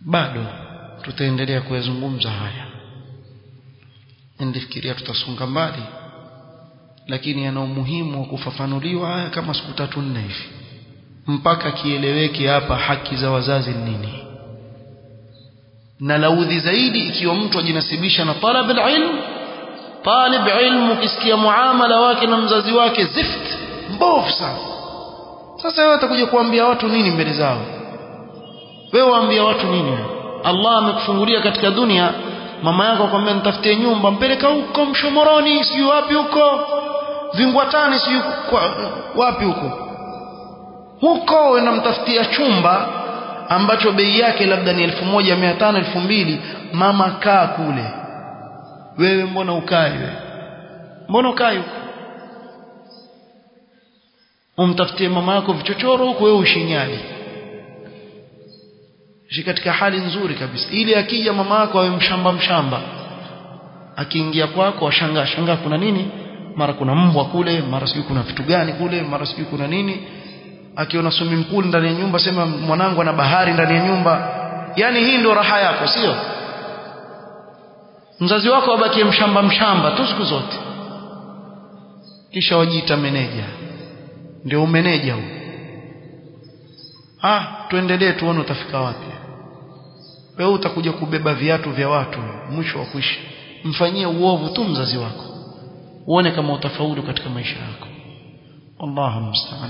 bado tutaendelea kuyazungumza haya. Nilifikiria tutasonga mbali lakini yana umuhimu wa kufafanuliwa haya kama siku tatu nne hivi. Mpaka kieleweke hapa haki za wazazi ni nini. Na laudhi zaidi ikiwa mtu ajinasibisha na talab alilm talib ilmu ukisikia muamala wake na mzazi wake zift mbovu sana. Sasa wewe atakuja kuambia watu nini mbele zao wewe waambia watu nini? Allah amekufungulia katika dunia. Mama yako akwambia nitafutie nyumba mpeleka huko mshomoroni sijui wapi huko. Vingwatani sijui wapi huko. Huko unamtafutia chumba ambacho bei yake labda ni 1500 2000 mama kaa kule. Wewe mbona ukai wewe? Mbona ukai huko? Umtafutie mama yako vichochoro huko wewe ushinyali shi katika hali nzuri kabisa. Ili akija mama yako awe mshamba mshamba akiingia kwako ashangaa shangaa kuna nini? Mara kuna mbwa kule mara sijui kuna vitu gani kule mara sijui kuna nini? Akiona swimming pool ndani ya nyumba sema mwanangu ana bahari ndani ya nyumba. Yani hii ndio raha yako sio? Mzazi wako abakie mshamba mshamba tu siku zote. Kisha wajiita meneja. Ndio umeneja huu ah tuendelee tuone utafika wapi. Wewe utakuja kubeba viatu vya watu mwisho wa kuishi. Mfanyie uovu tu mzazi wako. Uone kama utafaulu katika maisha yako. Allahu musta'an